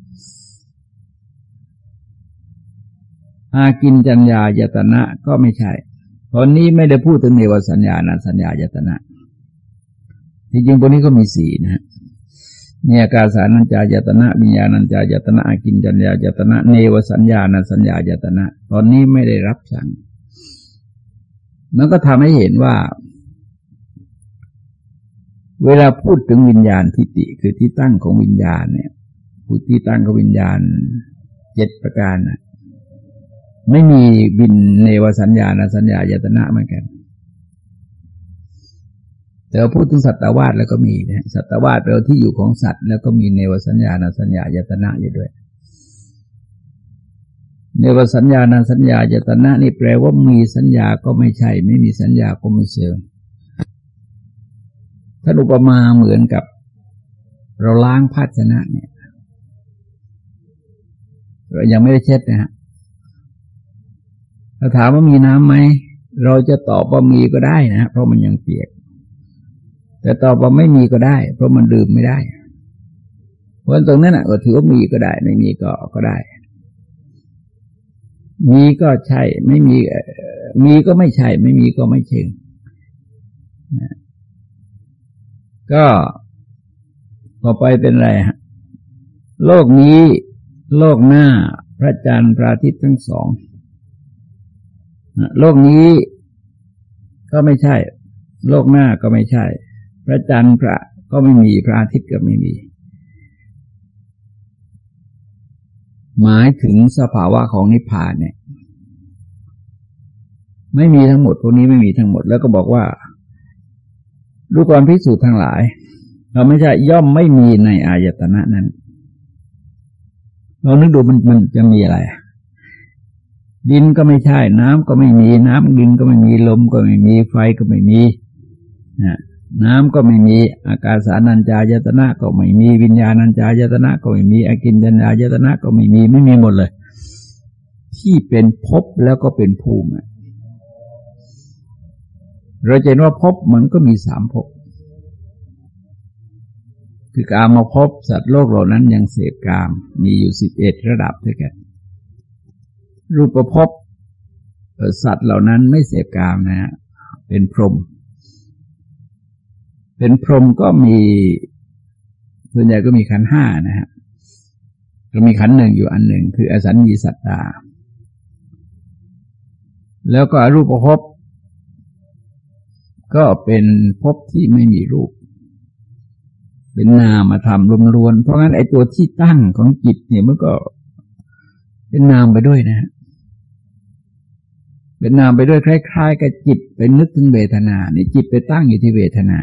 อากินจัญญายตนะก็ไม่ใช่ ตอนนี้ไม่ได้พูดถึงเนวสัญญาณสัญญายตนะ ที่จริงพวนี้ก็มีสี่นะ เนี่ยกาสานัญจายตนะวิญญาณัญจายตนะอากินจัญญายตนะ เนวสัญญาณสัญญายตนะ ตอนนี้ไม่ได้รับสั่ง มันก็ทำให้เห็นว่า เวลาพูดถึงวิญญาณทิฏฐิคือที่ตั้งของวิญญาณเนี่ยพูดที่ตั้งของวิญญาณเจ็ดประการนะไม่มีวินเนวสัญญาณสัญญายตนะเหมือนกัน แต่พูดถึงสัตวาสแล้วก็มีนะสัตวาสเราที่อยู่ของสัตว์ แล้วก็มีเนวสัญญาณสัญญายตนะอยู่ด้วย เนวสัญญาณสัญญายตนะนี่แปลว่ามีสัญญาก็ไม่ใช่ ไม่มีสัญญาก็ไม่เชิงถ้าอุปมาเหมือนกับ เราล้างภาชนะเนี่ยเรายังไม่ได้เช็ดนะฮะถ้าถามว่ามีน้ำไหมเราจะตอบว่ามีก็ได้นะเพราะมันยังเปียก แต่ตอบว่าไม่มีก็ได้ เพราะมันดื่มไม่ได้เพราะตรงนั้นอะก็ถือว่ามีก็ได้ ไม่มีก็ก็ได้ มีก็ใช่ ไม่มีมีก็ไม่ใช่ ไม่มีก็ไม่เชิงก็ต่อไปเป็นไรฮะโลกนี้ โลกหน้าพระจันทร์พระอาทิตย์ทั้งสองโลกนี้ก็ไม่ใช่ โลกหน้าก็ไม่ใช่ พระจันทร์พระก็ไม่มีพระอาทิตย์ก็ไม่มี หมายถึงสภาวะของนิพพานเนี่ย ไม่มีทั้งหมดพวกนี้ไม่มีทั้งหมด แล้วก็บอกว่าลูกกรพิสูจน์ทั้งหลาย เราไม่ใช่ย่อมไม่มีในอายตนะนั้นเรานึกดูมันมันจะมีอะไร ดินก็ไม่ใช่ น้ำก็ไม่มีน้ำดินก็ไม่มีลมก็ไม่มีไฟก็ไม่มีนะ น้ำก็ไม่มี อากาศสานัญจายตนะก็ไม่มีวิญญาณัญจายตนะก็ไม่มีอากินจัญญายตนะก็ไม่มีไม่มีหมดเลย ที่เป็นภพแล้วก็เป็นภูมิเราจะเห็นว่าภพมันก็มีสามภพคือการมาพบสัตว์โลกเหล่านั้นยังเสพกาม มีอยู่สิบเอ็ดระดับด้วยกัน รูปประพสัตว์เหล่านั้นไม่เสพกามนะฮะเป็นพรหม เป็นพรหมก็มีส่วนใหญ่ก็มีขันห้านะฮะก็มีขันหนึ่งอยู่อันหนึ่ง คืออสัญญีสัตตา แล้วก็รูปภพก็เป็นภพที่ไม่มีรูป เป็นนามธรรมรวมๆเพราะงั้นไอ้ตัวที่ตั้งของจิตเนี่ยมันก็เป็นนามไปด้วยนะฮะเป็นนามไปด้วยคล้ายๆ กับจิตเป็นนึกถึงเวทนานี่จิตไปตั้งอยู่ที่เวทนา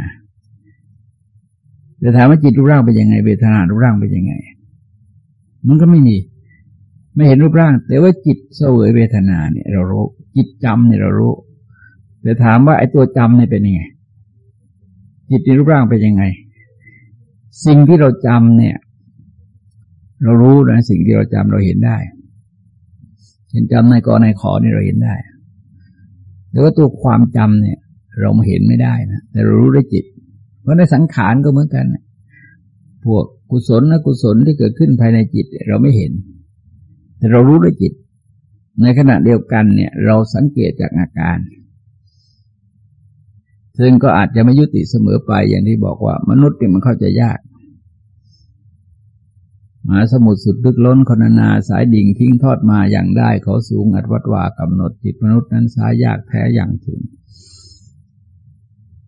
แต่ถามว่าจิตรูปร่างเป็นยังไงเวทนารูปร่างเป็นยังไง มันก็ไม่มี ไม่เห็นรูปร่าง แต่ว่าจิตเสวยเวทนาเนี่ยเรารู้ จิตจำเนี่ยเรารู้ แต่ถามว่าไอ้ตัวจำเนี่ยเป็นยังไง จิตในรูปร่างเป็นยังไง สิ่งที่เราจำเนี่ย เรารู้นะสิ่งที่เราจำเราเห็นได้ เห็นจำในกอในขอนี่เราเห็นได้แต่ว่าตัวความจำเนี่ย เราเห็นไม่ได้นะแต่เรารู้ด้วยจิต เพราะในสังขารก็เหมือนกัน พวกกุศลและกุศลที่เกิดขึ้นภายในจิต เราไม่เห็น แต่เรารู้ด้วยจิต ในขณะเดียวกันเนี่ย เราสังเกตจากอาการ ซึ่งก็อาจจะไม่ยุติเสมอไปอย่างที่บอกว่า มนุษย์เนี่ยมันเข้าใจยากมหาสมุทรสุดลึกล้นคนนาสายดิ่งทิ้งทอดมาอย่างได้เขาสูงอัดวัดวากำหนดจิตมนุษย์นั้นสายยากแท้อย่างถึง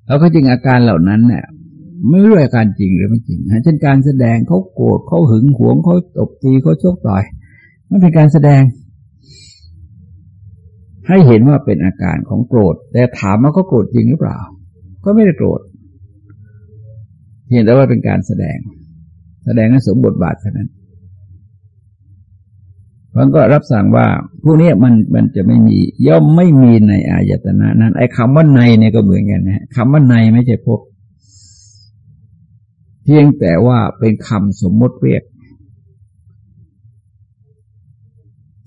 แล้วก็จริงอาการเหล่านั้นเนี่ยไม่รู้อาการจริงหรือไม่จริงนะเช่นการแสดงเขาโกรธเขาหึงหวงเขาตบตีเขาชกต่อย มันเป็นการแสดง ให้เห็นว่าเป็นอาการของโกรธ แต่ถามว่าเขาโกรธจริงหรือเปล่า ก็ไม่ได้โกรธเห็นแต่ว่าเป็นการแสดง แสดงให้สมบทบาทเท่านั้น มันก็รับสั่งว่าพวกนี้มันมันจะไม่มีย่อมไม่มีในอายตนะนั้น ไอ้คำว่าในเนี่ยก็เหมือนกันนะคำว่าในไม่ใช่พบ เพียงแต่ว่าเป็นคำสมมติเรียก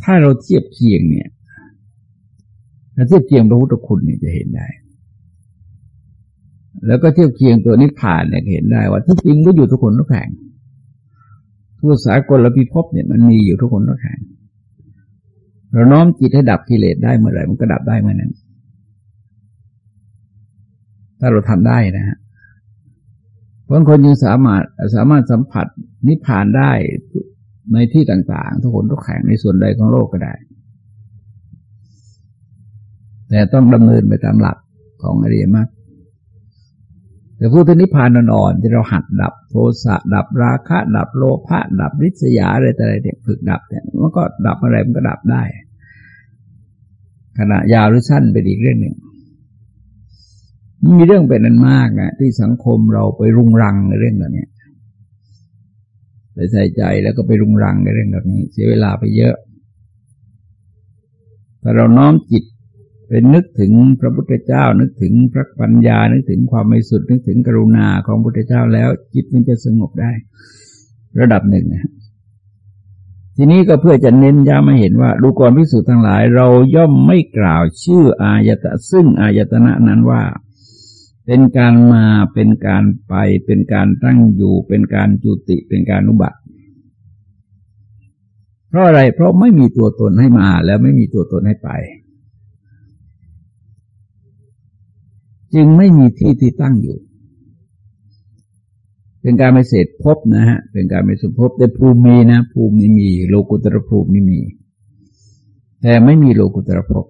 ถ้าเราเทียบเคียงเนี่ยถ้าเทียบเคียงพระพุทธคุณเนี่ยจะเห็นได้ แล้วก็เทียบเคียงตัวนิพพานเนี่ยเห็นได้ว่าที่จริงก็อยู่ทุกคนทุกแห่งทุกสากลพิภพเนี่ยมันมีอยู่ทุกคนทุกแห่ง เราน้อมจิตให้ดับกิเลสได้เมื่อไหร่มันก็ดับได้เมื่อนั้น ถ้าเราทำได้นะฮะบางคนยังสามารถสามารถสัมผัสนิพพานได้ในที่ต่างๆ ทุกคนทุกแห่งในส่วนใดของโลกก็ได้ แต่ต้องดำเนินไปตามหลักของอริยมรรค แต่พูดถึงนิพพานอ่อนๆที่เราหัดดับโทสะดับราคะ ดับโลภะดับริษยาอะไรแต่อะไรเนี่ยฝึกดับเนี่ยมันก็ดับอะไรมันก็ดับได้ ขณะยาวหรือสั้นเป็นอีกเรื่องหนึ่งมีเรื่องเป็นนันมากนะที่สังคมเราไปรุงรังในเรื่องแบบนี้ไปใส่ใจแล้วก็ไปรุงรังในเรื่องแบบนี้ เสียเวลาไปเยอะ แต่เราน้อมจิต เป็นนึกถึงพระพุทธเจ้า นึกถึงพระปัญญา นึกถึงความไม่สุดนึกถึงกรุณาของพระพุทธเจ้าแล้ว จิตมันจะสงบได้ ระดับหนึ่งนะทีนี้ก็เพื่อจะเน้นย้ำมาเห็นว่า ดูก่อนพิสูจน์ทั้งหลาย เราย่อมไม่กล่าวชื่ออายตะซึ่งอายตนะนั้นว่า เป็นการมาเป็นการไป เป็นการตั้งอยู่ เป็นการจุติเป็นการอุบัติ เพราะอะไรเพราะไม่มีตัวตนให้มาแล้วไม่มีตัวตนให้ไป จึงไม่มีที่ที่ตั้งอยู่ เป็นการไม่เสร็จพบนะฮะ เป็นการไม่สุพบแต่ภูมิมีนะ ภูมินี่มี โลกุตรภูมินี่มี แต่ไม่มีโลกุตรภพ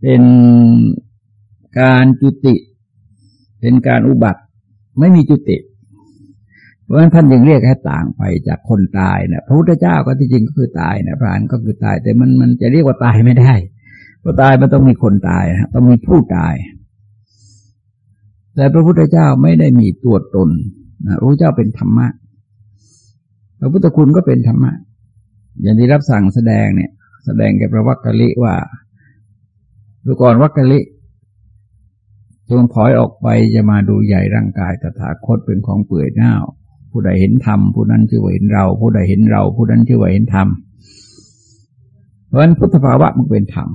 เป็นการจุติ เป็นการอุบัติ ไม่มีจุติ เพราะฉะนั้นท่านยังเรียกให้ต่างไปจากคนตายนะพระพุทธเจ้าก็ที่จริงก็คือตายนะพรานก็คือตาย แต่มันมันจะเรียกว่าตายไม่ได้ พอตายมันต้องมีคนตายนะต้องมีผู้ตาย แต่พระพุทธเจ้าไม่ได้มีตัวตนนะพระพุทธเจ้าเป็นธรรมะ พระพุทธคุณก็เป็นธรรมะ อย่างที่รับสั่งแสดงเนี่ย แสดงแก่พระวักกะลิว่าดูก่อนวักกะลิจงถอยออกไปจะมาดูใหญ่ร่างกายตถาคตเป็นของเปื่อยเน่า ผู้ใดเห็นธรรมผู้นั้นชื่อว่าเห็นเรา ผู้ใดเห็นเรา ผู้นั้นชื่อว่าเห็นธรรม เพราะฉะนั้นพุทธภาวะมันเป็นธรรม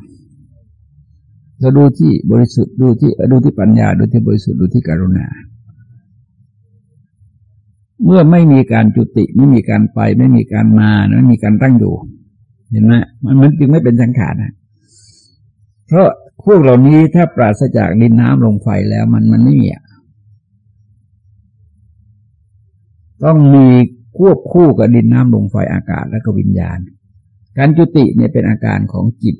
เราดูที่บริสุทธิ์ดูที่ดูที่ปัญญา ดูที่บริสุทธิ์ดูที่กรุณา เมื่อไม่มีการจุติ ไม่มีการไป ไม่มีการมาไม่มีการตั้งอยู่ เห็นไหมมันมันจึงไม่เป็นสังขารนะเพราะพวกเหล่านี้ถ้าปราศจากดินน้ำลงไฟแล้วมันมันไม่มีต้องมีควบคู่กับดินน้ำลงไฟอากาศและก็วิญญาณ การจุติเนี่ยเป็นอาการของจิต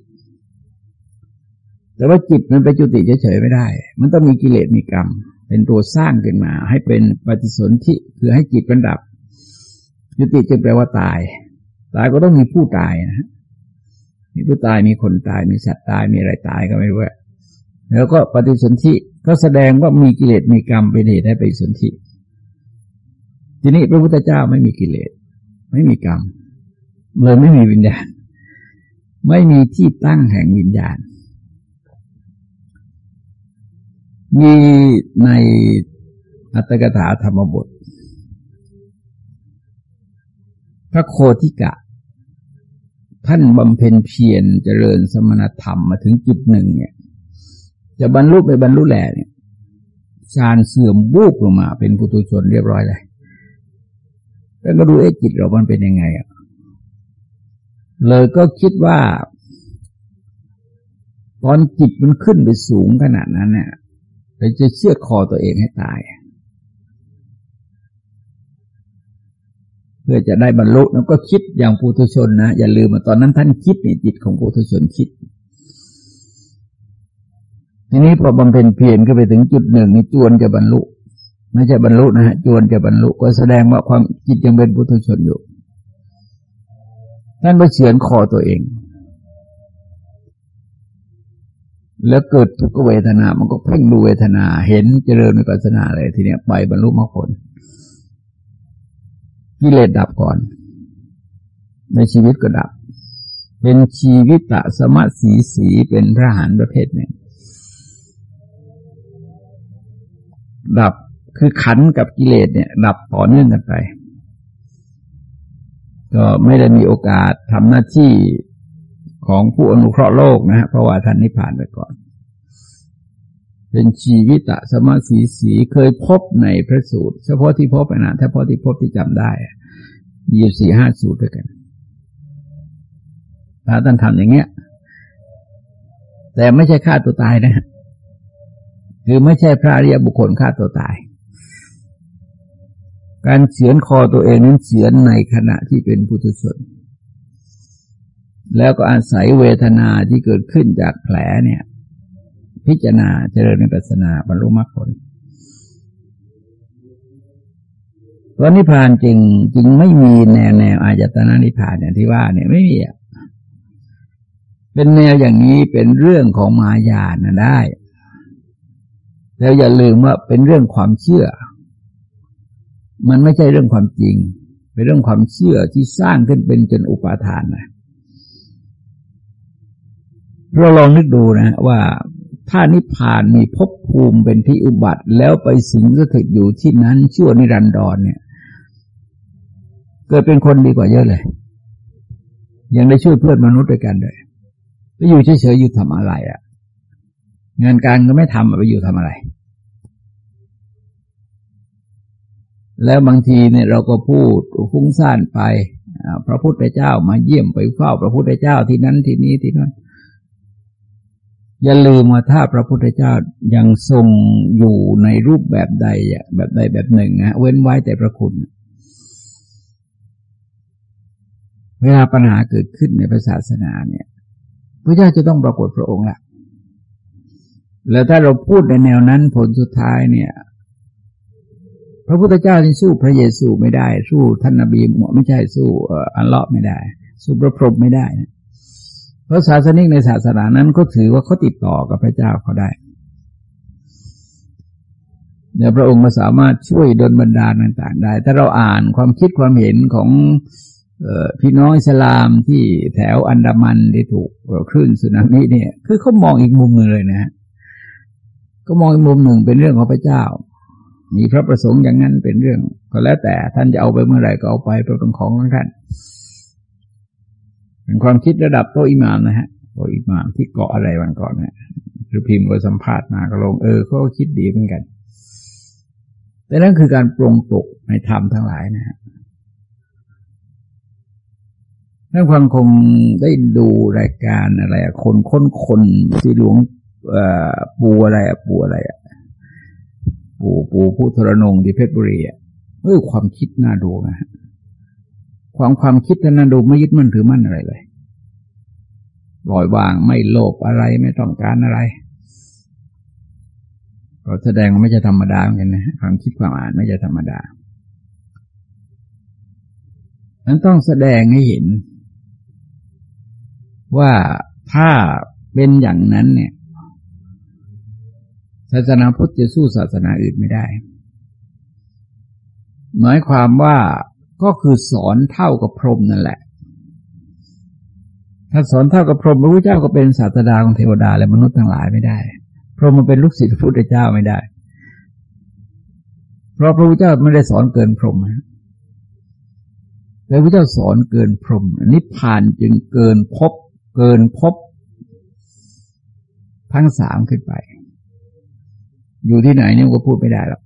แต่ว่าจิตมันไปจุติเฉยๆไม่ได้ มันต้องมีกิเลสมีกรรม เป็นตัวสร้างขึ้นมา ให้เป็นปฏิสนธิคือให้จิตมันดับ จุติจะแปลว่าตาย ตายก็ต้องมีผู้ตายนะมีผู้ตายมีคนตายมีสัตว์ตายมีอะไรตายก็ไม่รู้แล้วก็ปฏิสนธิก็แสดงว่ามีกิเลสมีกรรมเป็นเหตุให้ไปสนธิทีนี้พระพุทธเจ้าไม่มีกิเลส ไม่มีกรรมเลยไม่มีวิญญาณ ไม่มีที่ตั้งแห่งวิญญาณ มีในอัตถกถาธรรมบท พระโคติกะ ท่านบำเพ็ญเพียรเจริญสมณธรรมมาถึงจุดหนึ่งเนี่ย จะบรรลุไปบรรลุแหล่เนี่ยฌานเสื่อมบูบลงมา เป็นปุถุชนเรียบร้อยเลยแล้วก็ดูเอจิตเรามันเป็นยังไงอะเลยก็คิดว่า ตอนจิตมันขึ้นไปสูงขนาดนั้นเนี่ย เราจะเชือดคอตัวเองให้ตาย เพื่อจะได้บรรลุแล้วก็คิดอย่างปุถุชนนะ อย่าลืมมาตอนนั้นท่านคิดนี่จิตของปุถุชนคิด ทีนี้พอบำเพ็ญเพียรก็ไปถึงจุดหนึ่งนี่จวนจะบรรลุ ไม่ใช่บรรลุนะฮะจวนจะบรรลุก็แสดงว่าความจิตยังเป็นปุถุชนอยู่ท่านไปเฉือนคอตัวเอง แล้วเกิดทุกเวทนา มันก็เพ่งดูเวทนา เห็นเจริญวิปัสสนาอะไรทีเนี้ยไปบรรลุมรรคผลกิเลสดับก่อน ในชีวิตก็ดับ เป็นชีวิตะสมัสีสีเป็นพระหานประเภทหนึ่งดับคือขันกับกิเลสเนี่ย ดับต่อเนื่องกันไป ก็ไม่ได้มีโอกาสทำหน้าที่ ของผู้อนุเคราะห์โลกนะฮะเพราะว่าท่านนิพพานไปก่อน เป็นชีวิตะสมาสีสีเคยพบในพระสูตร เฉพาะที่พบนะถ้าพอที่พบที่จำได้ มีอยู่สี่ห้าสูตรด้วยกันพระท่านทำอย่างเงี้ย แต่ไม่ใช่ฆ่าตัวตายนะคือไม่ใช่พระอริยบุคคลฆ่าตัวตาย การเฉือนคอตัวเองนั้นเฉือนในขณะที่เป็นพุทธชน แล้วก็อาศัยเวทนาที่เกิดขึ้นจากแผลเนี่ย พิจารณาเจริญในปัสนาบรรลุมรรคผลพราะนิพพานจริงจริงไม่มีแนวแนวอายตนะนิพพานอย่างที่ว่า เนี่ยไม่มีอะเป็นแนวอย่างนี้เป็นเรื่องของมายานะได้ แล้วอย่าลืมว่าเป็นเรื่องความเชื่อ มันไม่ใช่เรื่องความจริง เป็นเรื่องความเชื่อที่สร้างขึ้นเป็นจนอุปาทานนะ เราลองนึกดูนะว่าถ้านิพพานมีภพภูมิเป็นที่อุบัติ แล้วไปสิงสถิตอยู่ที่นั้นชั่วนิรันดรเนี่ย เกิดเป็นคนดีกว่าเยอะเลย ยังได้ช่วยเพื่อนมนุษย์ด้วยกันเลยไปอยู่เฉยๆอยู่ทำอะไรอะ่ะ งานการก็ไม่ทำไปอยู่ทำอะไร แล้วบางทีเนี่ยเราก็พูดฟุ้งซ่านไปพระพุทธเจ้ามาเยี่ยมไปเฝ้าพระพุทธเจ้าที่นั้นที่นี้ที่นั่น อย่าลืมว่าถ้าพระพุทธเจ้ายังทรงอยู่ในรูปแบบใดแบบใดแบบหนึ่งนะเว้นไว้แต่พระคุณ เวลาปัญหาเกิดขึ้นในพระศาสนาเนี่ย พระเจ้าจะต้องปรากฏพระองค์ละแล้วถ้าเราพูดในแนวนั้นผลสุดท้ายเนี่ย พระพุทธเจ้าที่สู้พระเยซูไม่ได้ สู้ท่านนบีไม่ใช่สู้อัลเลาะห์ไม่ได้ สู้พระพรหมไม่ได้นะ เพราะศาสนิกในศาสนานั้นก็ถือว่าเขาติดต่อกับพระเจ้าเขาได้เดี๋ยวพระองค์มาสามารถช่วยดลบรรดาต่างๆ ได้ ถ้าเราอ่านความคิดความเห็นของพี่น้องอิสลามที่แถวอันดามันที่ถูกคลื่นสึนามิเนี่ย คือเขามองอีกมุมหนึ่งเลยนะฮะก็มองอีกมุมหนึ่งเป็นเรื่องของพระเจ้า มีพระประสงค์อย่างนั้นเป็นเรื่อง ก็แล้วแต่ท่านจะเอาไปเมื่อไหร่ก็เอาไปเป็นของของท่าน ความคิดระดับโตอิมามนะฮะโตอิมามที่เกาะอะไรวันก่อนเนี่ยคือพิมพ์ก็สัมภาษณ์มาก็ลงเออเขาคิดดีเหมือนกัน แต่นั่นคือการปรงตกในธรรมทั้งหลายนะฮะท่านฟังคงได้ดูรายการอะไรคนค้นคนที่หลวงปูอะไรปูอะไรปูปูผู้ทรนงที่เพชรบุรีอะเออความคิดน่าดูนะ ความความคิดนั้นดูไม่ยึดมั่นถือมั่นอะไรเลยปล่อยวางไม่โลภอะไรไม่ต้องการอะไรก็แสดงว่าไม่ใช่ธรรมดาเหมือนกันนะความคิดความอ่านไม่ใช่ธรรมดานั้นต้องแสดงให้เห็น ว่าถ้าเป็นอย่างนั้นเนี่ยศาสนาพุทธจะสู้ศาสนาอื่นไม่ได้ หมายความว่า ก็คือสอนเท่ากับพรหมนั่นแหละ ถ้าสอนเท่ากับพรหมพระพุทธเจ้าก็เป็นศาสดาของเทวดาและมนุษย์ทั้งหลายไม่ได้ พรหมมันเป็นลูกศิษย์พระพุทธเจ้าไม่ได้ เพราะพระพุทธเจ้าไม่ได้สอนเกินพรหมแต่พระเจ้าสอนเกินพรหมนิพพานจึงเกินพบ เกินพบ ทั้งสามขึ้นไป อยู่ที่ไหนเนี่ยก็พูดไม่ได้หรอก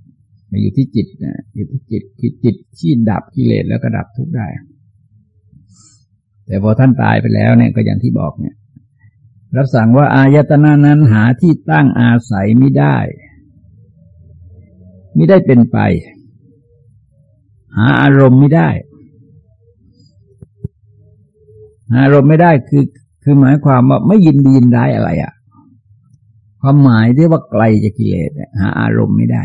อยู่ที่จิตนะอยู่ที่จิตคิดจิตที่ดับกิเลสแล้วก็ดับทุกได้ แต่พอท่านตายไปแล้วเนี่ยก็อย่างที่บอกเนี่ย รับสั่งว่าอายตนะนั้นหาที่ตั้งอาศัยไม่ได้ไม่ได้เป็นไป หาอารมณ์ไม่ได้หาอารมณ์ไม่ได้คือคือหมายความว่าไม่ยินดียินร้ายอะไรอะ่ะ ความหมายที่ว่าไกลจากกิเลสหาอารมณ์ไม่ได้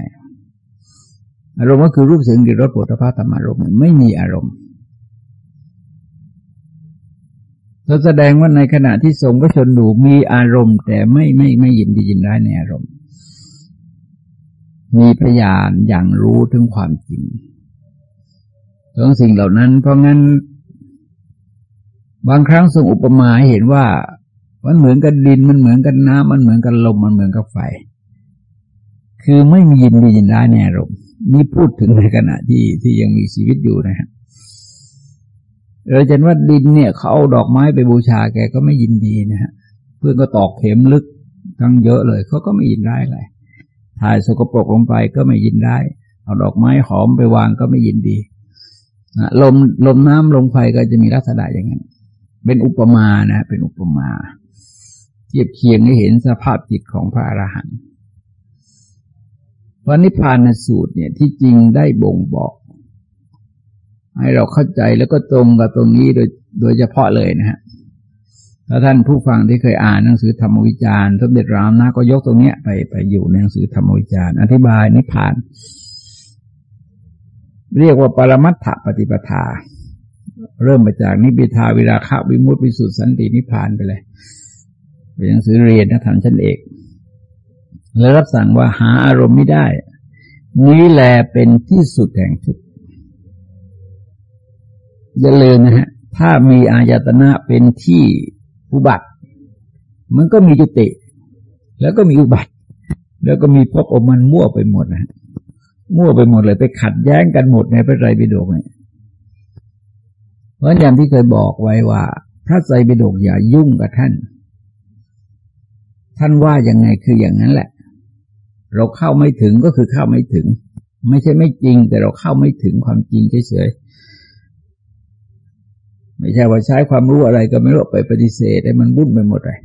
อารมณ์ก็คือรูปเสียงกลิ่นรสปุถะพาธรรมารมณ์ไม่มีอารมณ์เราแสดงว่าในขณะที่ทรงก็ชนดูมีอารมณ์ แต่ไม่ไม่ไม่ยินดียินร้ายในอารมณ์ มีพยานอย่างรู้ถึงความจริงของสิ่งเหล่านั้น เพราะงั้น บางครั้งทรงอุปมาหเห็นว่า มันเหมือนกับดินมันเหมือนกับน้ำมันเหมือนกับลมมันเหมือนกับไฟ คือไม่มียินดียินร้ายในอารมณ์ นี่พูดถึงในขณะที่ที่ยังมีชีวิตอยู่นะฮะเราจะว่าดินเนี่ยเขาเอาดอกไม้ไปบูชาแกก็ไม่ยินดีนะฮะเพื่อนก็ตอกเข็มลึกทั้งเยอะเลยเขาก็ไม่ยินได้เลยถ่ายสกปรกลงไปก็ไม่ยินได้ เอาดอกไม้หอมไปวางก็ไม่ยินดีลมลมน้ำลมไฟก็จะมีลักษณะอย่างนั้นเป็นอุปมานะ เป็นอุปมา เทียบเคียงให้เห็นสภาพจิตของพระอรหันต์ ราะนิพพานสูตรเนี่ยที่จริงได้บ่งบอก ให้เราเข้าใจแล้วก็ตรงกับตรงนี้โดยโดยเฉพาะเลยนะฮะถ้าท่านผู้ฟังที่เคยอ่านหนังสือธรรมวิจารณ์สมเด็จรามนะก็ยกตรงเนี้ยไปไปอยู่ในหนังสือธรรมวิจารณ์อธิบายนิพพาน เรียกว่าปรมัตถปฏิปทา เริ่มมาจากนิพิทาวิราคะวิมุตติวิสุทธิสันตินิพพานไปเลยเป็นหนังสือเรียนนักธรรมชั้นเอก แล้วรับสั่งว่าหาอารมณ์ไม่ได้ นี้แลเป็นที่สุดแห่งทุกข์อย่าลืมนะฮะ ถ้ามีอายตนะเป็นที่อุบัติ มันก็มีจุติ แล้วก็มีอุบัติ แล้วก็มีพบอมันมั่วไปหมดนะมั่วไปหมดเลยไปขัดแย้งกันหมดในพระไตรปิฎกเนี่ยเพราะอย่างที่เคยบอกไว้ว่า พระไตรปิฎกอย่ายุ่งกับท่าน ท่านว่ายังไงคืออย่างนั้นแหละ เราเข้าไม่ถึงก็คือเข้าไม่ถึง ไม่ใช่ไม่จริง แต่เราเข้าไม่ถึงความจริงเฉยๆไม่ใช่ว่าใช้ความรู้อะไรก็ไม่รู้ไปปฏิเสธให้มันบุ่นไปหมดเลย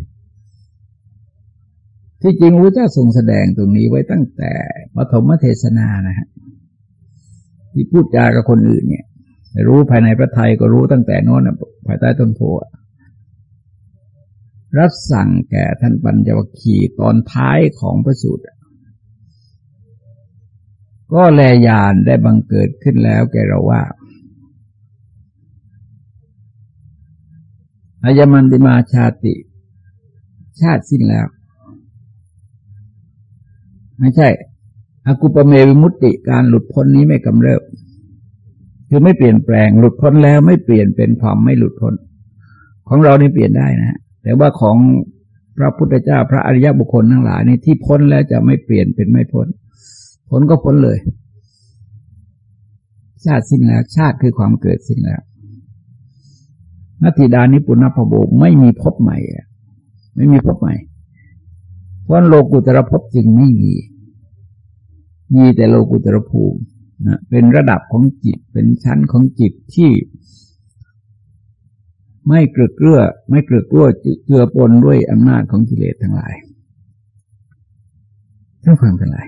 ที่จริงพระเจ้าทรงแสดงตรงนี้ไว้ตั้งแต่ปฐมเทศนานะฮะที่พูดจากับคนอื่นเนี่ย รู้ภายในพระไทยก็รู้ตั้งแต่นอนภายใต้ต้นโพรับสั่งแก่ท่านปัญจวัคคีย์ตอนท้ายของพระสูตร ก็แลยานได้บังเกิดขึ้นแล้วแกเราว่าอายมันติมาชาติ ชาติสิ้นแล้ว ไม่ใช่อากุปเมวิมุตติการหลุดพ้นนี้ไม่กำเริบ คือไม่เปลี่ยนแปลงหลุดพ้นแล้วไม่เปลี่ยนเป็นความไม่หลุดพ้น ของเรานี่เปลี่ยนได้นะ แต่ว่าของพระพุทธเจ้าพระอริยบุคคลทั้งหลายนี่ที่พ้นแล้วจะไม่เปลี่ยนเป็นไม่พ้น ลก็พ้นเลย ชาติสิ้นแล้ว ชาติคือความเกิดสิ้นแล้วนัตติดานิปุณพโบไม่มีพบใหม่ไม่มีพบใหม่ เพราะโลกุตระพบจึงไม่มี มีแต่โลกุตระภูมินะเป็นระดับของจิต เป็นชั้นของจิตที่ ไม่เกลือเกลือไม่เกลือเกลือเจือปนด้วยอำนาจของกิเลสทั้งหลายทั้งฟังทั้งหลาย